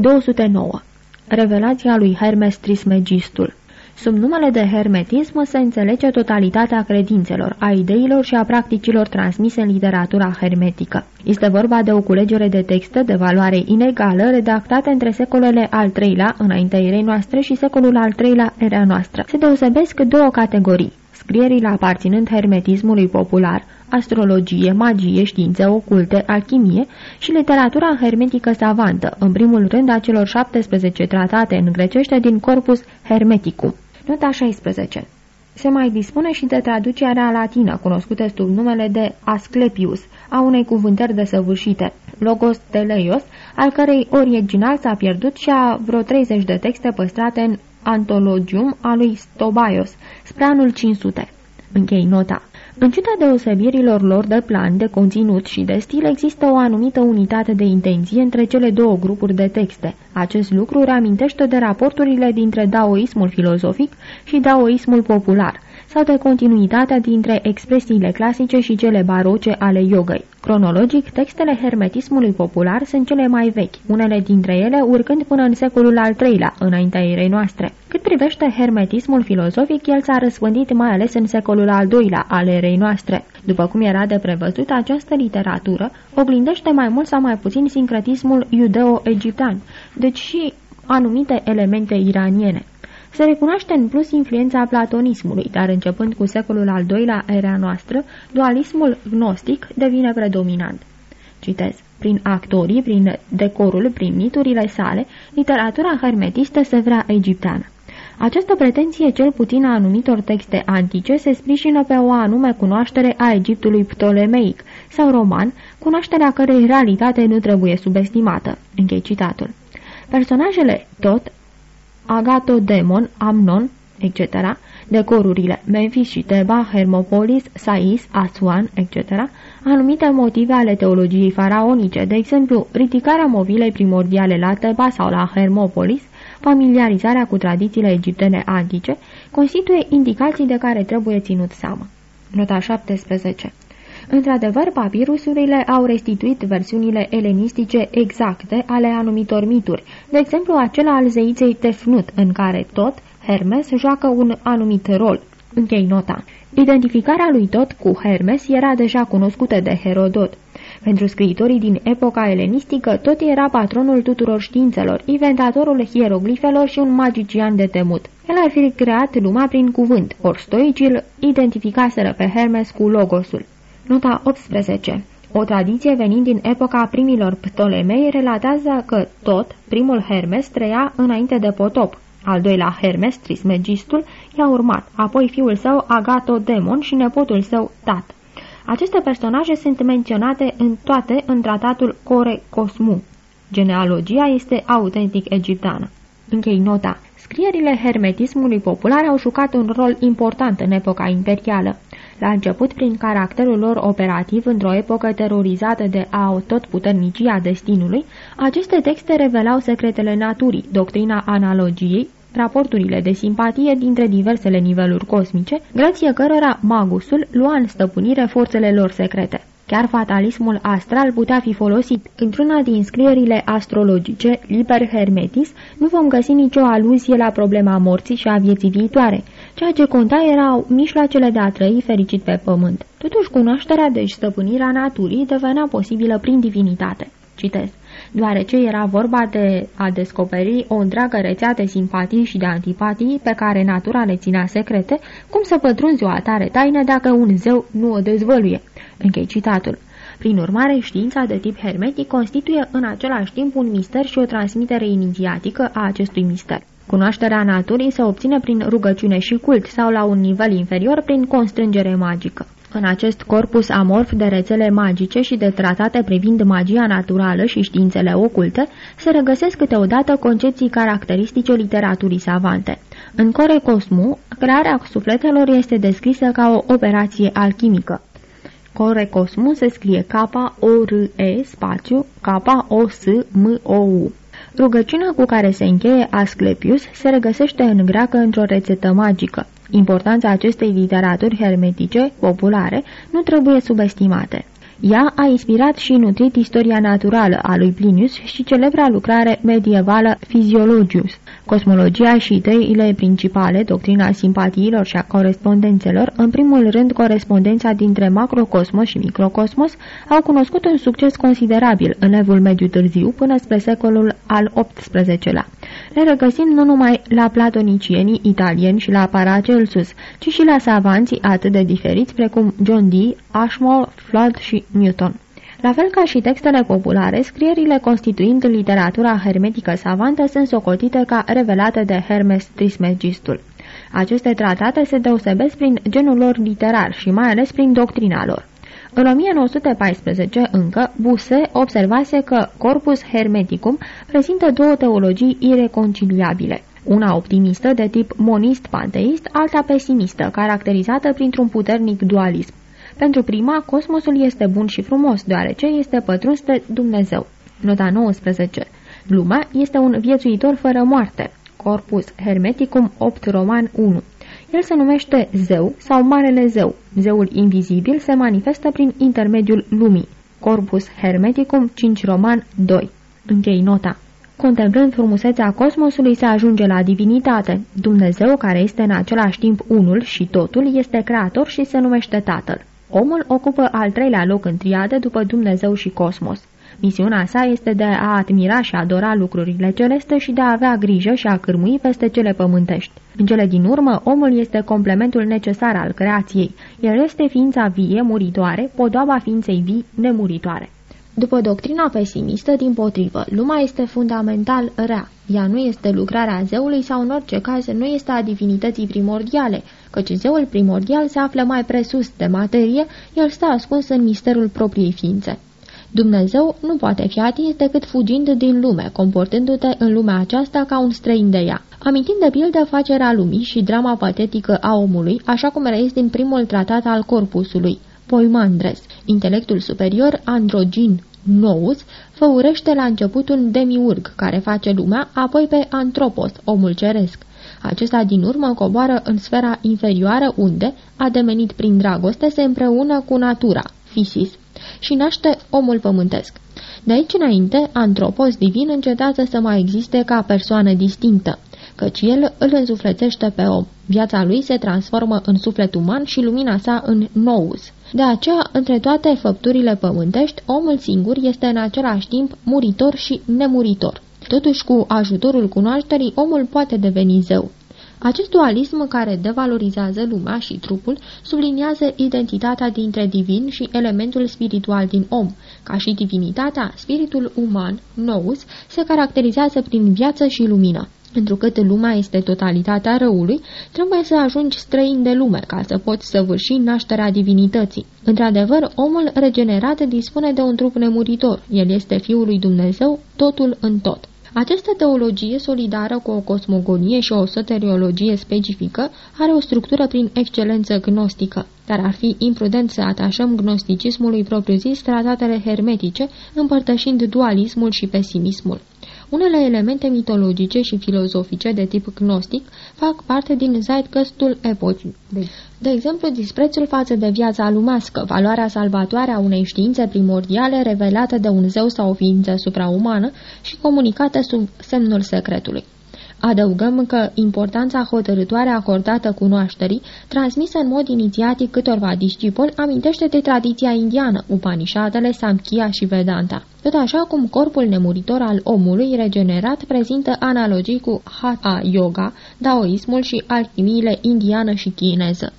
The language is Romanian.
209. Revelația lui Hermes Trismegistul Sub numele de hermetism se înțelege totalitatea credințelor, a ideilor și a practicilor transmise în literatura hermetică. Este vorba de o culegere de texte de valoare inegală redactate între secolele al III-lea, înaintea erei noastre, și secolul al III-lea, era noastră. Se deosebesc două categorii scrierile aparținând hermetismului popular, astrologie, magie, științe oculte, alchimie și literatura hermetică savantă, în primul rând a celor 17 tratate în grecește din Corpus Hermeticum. Nota 16 se mai dispune și de traducerea latină, cunoscută sub numele de Asclepius, a unei cuvântări desăvârșite, Logos Teleios, al cărei original s-a pierdut și a vreo 30 de texte păstrate în Antologium a lui Stobaios, spre anul 500. Închei nota. În ciuda deosebirilor lor de plan, de conținut și de stil, există o anumită unitate de intenție între cele două grupuri de texte. Acest lucru reamintește de raporturile dintre daoismul filozofic și daoismul popular – sau de continuitatea dintre expresiile clasice și cele baroce ale yogăi. Cronologic, textele hermetismului popular sunt cele mai vechi, unele dintre ele urcând până în secolul al III-lea, înaintea erei noastre. Cât privește hermetismul filozofic, el s-a răspândit mai ales în secolul al II-lea al erei noastre. După cum era de prevăzut, această literatură oglindește mai mult sau mai puțin sincretismul iudeo-egiptean, deci și anumite elemente iraniene. Se recunoaște în plus influența platonismului, dar începând cu secolul al doilea era noastră, dualismul gnostic devine predominant. Citez. Prin actorii, prin decorul, prin miturile sale, literatura hermetistă se vrea egipteană. Această pretenție, cel puțin a anumitor texte antice, se sprijină pe o anume cunoaștere a Egiptului ptolemeic sau roman, cunoașterea cărei realitate nu trebuie subestimată. Închei citatul. Personajele tot Agatodemon, Amnon, etc., decorurile Memphis și Teba, Hermopolis, Sais, Asuan, etc., anumite motive ale teologiei faraonice, de exemplu, ridicarea movilei primordiale la Teba sau la Hermopolis, familiarizarea cu tradițiile egiptene antice, constituie indicații de care trebuie ținut seama. Nota 17 Într-adevăr, papirusurile au restituit versiunile elenistice exacte ale anumitor mituri, de exemplu acela al zeiței Tefnut, în care tot Hermes joacă un anumit rol. Închei nota. Identificarea lui Tot cu Hermes era deja cunoscută de Herodot. Pentru scriitorii din epoca elenistică, Tot era patronul tuturor științelor, inventatorul hieroglifelor și un magician de temut. El ar fi creat lumea prin cuvânt, ori stoicii identificaseră pe Hermes cu logosul. Nota 18 o tradiție venind din epoca primilor Ptolemei relatează că tot, primul Hermes trăia înainte de potop. Al doilea Hermes, Trismegistul, i-a urmat, apoi fiul său Agatodemon și nepotul său Tat. Aceste personaje sunt menționate în toate în tratatul Core Cosmu. Genealogia este autentic egipteană. Închei nota. Scrierile hermetismului popular au jucat un rol important în epoca imperială. La început, prin caracterul lor operativ într-o epocă terorizată de a tot puternicia destinului, aceste texte revelau secretele naturii, doctrina analogiei, raporturile de simpatie dintre diversele niveluri cosmice, grație cărora magusul lua în stăpânire forțele lor secrete. Chiar fatalismul astral putea fi folosit. Într-una din scrierile astrologice, Liber Hermetis, nu vom găsi nicio aluzie la problema morții și a vieții viitoare. Ceea ce conta erau mijloacele de a trăi fericit pe pământ. Totuși, cunoașterea, deci stăpânirea naturii, devenea posibilă prin divinitate. Citez deoarece era vorba de a descoperi o întreagă rețea de simpatii și de antipatii pe care natura le ținea secrete, cum să pătrunzi o atare taină dacă un zeu nu o dezvăluie. Închei citatul. Prin urmare, știința de tip hermetic constituie în același timp un mister și o transmitere inițiatică a acestui mister. Cunoașterea naturii se obține prin rugăciune și cult sau la un nivel inferior prin constrângere magică. În acest corpus amorf de rețele magice și de tratate privind magia naturală și științele oculte, se regăsesc câteodată concepții caracteristice literaturii savante. În Core Cosmu, crearea sufletelor este descrisă ca o operație alchimică. Core Cosmu se scrie K-O-R-E spațiu K-O-S-M-O-U. Rugăciunea cu care se încheie Asclepius se regăsește în greacă într-o rețetă magică. Importanța acestei literaturi hermetice, populare, nu trebuie subestimate. Ea a inspirat și nutrit istoria naturală a lui Plinius și celebra lucrare medievală Physiologius. Cosmologia și ideile principale, doctrina simpatiilor și a corespondențelor, în primul rând corespondența dintre macrocosmos și microcosmos, au cunoscut un succes considerabil în evul mediu târziu până spre secolul al XVIII-lea. Le regăsim nu numai la platonicienii italieni și la Paracelsus, ci și la savanții atât de diferiți precum John Dee, Ashmole, Flood și Newton. La fel ca și textele populare, scrierile constituind literatura hermetică savantă sunt socotite ca revelate de Hermes Trismegistul. Aceste tratate se deosebesc prin genul lor literar și mai ales prin doctrina lor. În 1914, încă, Buse observase că Corpus Hermeticum prezintă două teologii ireconciliabile. Una optimistă de tip monist-panteist, alta pesimistă, caracterizată printr-un puternic dualism. Pentru prima, cosmosul este bun și frumos, deoarece este pătruns de Dumnezeu. Nota 19. Lumea este un viețuitor fără moarte. Corpus Hermeticum 8 Roman 1. El se numește zeu sau marele zeu. Zeul invizibil se manifestă prin intermediul lumii. Corpus Hermeticum 5 Roman 2. Închei nota. Contemplând frumusețea cosmosului se ajunge la divinitate. Dumnezeu, care este în același timp unul și totul, este creator și se numește Tatăl. Omul ocupă al treilea loc în triadă după Dumnezeu și cosmos. Misiunea sa este de a admira și adora lucrurile celeste și de a avea grijă și a cârmui peste cele pământești. În cele din urmă, omul este complementul necesar al creației. El este ființa vie, muritoare, podoaba ființei vii, nemuritoare. După doctrina pesimistă, din potrivă, lumea este fundamental rea. Ea nu este lucrarea zeului sau, în orice caz, nu este a divinității primordiale, căci zeul primordial se află mai presus de materie, el stă ascuns în misterul propriei ființe. Dumnezeu nu poate fi atins decât fugind din lume, comportându-te în lumea aceasta ca un străin de ea. Amintind de pildă facerea lumii și drama patetică a omului, așa cum reiesc din primul tratat al corpusului, Poimandres, intelectul superior, androgin, nous, făurește la început un demiurg care face lumea, apoi pe antropos, omul ceresc. Acesta din urmă coboară în sfera inferioară unde, ademenit prin dragoste, se împreună cu natura, fisis, și naște omul pământesc. De aici înainte, antropos divin încetează să mai existe ca persoană distinctă, căci el îl însuflețește pe om. Viața lui se transformă în suflet uman și lumina sa în nous. De aceea, între toate făpturile pământești, omul singur este în același timp muritor și nemuritor. Totuși, cu ajutorul cunoașterii, omul poate deveni zeu. Acest dualism care devalorizează lumea și trupul subliniază identitatea dintre divin și elementul spiritual din om. Ca și divinitatea, spiritul uman, nous, se caracterizează prin viață și lumină. Întrucât lumea este totalitatea răului, trebuie să ajungi străin de lume ca să poți săvârși nașterea divinității. Într-adevăr, omul regenerat dispune de un trup nemuritor. El este Fiul lui Dumnezeu, totul în tot. Această teologie solidară cu o cosmogonie și o soteriologie specifică are o structură prin excelență gnostică, dar ar fi imprudent să atașăm gnosticismului propriu-zis tratatele hermetice, împărtășind dualismul și pesimismul. Unele elemente mitologice și filozofice de tip gnostic fac parte din zeitgeistul epocii. De exemplu, disprețul față de viața lumească, valoarea salvatoare a unei științe primordiale revelată de un zeu sau o ființă supraumană și comunicată sub semnul secretului. Adăugăm că importanța hotărătoare acordată cunoașterii, transmisă în mod inițiatic câtorva discipoli, amintește de tradiția indiană, Upanishadele, Samkhya și Vedanta. Tot așa cum corpul nemuritor al omului regenerat prezintă analogii cu Hatha Yoga, Daoismul și alchimiile indiană și chineză.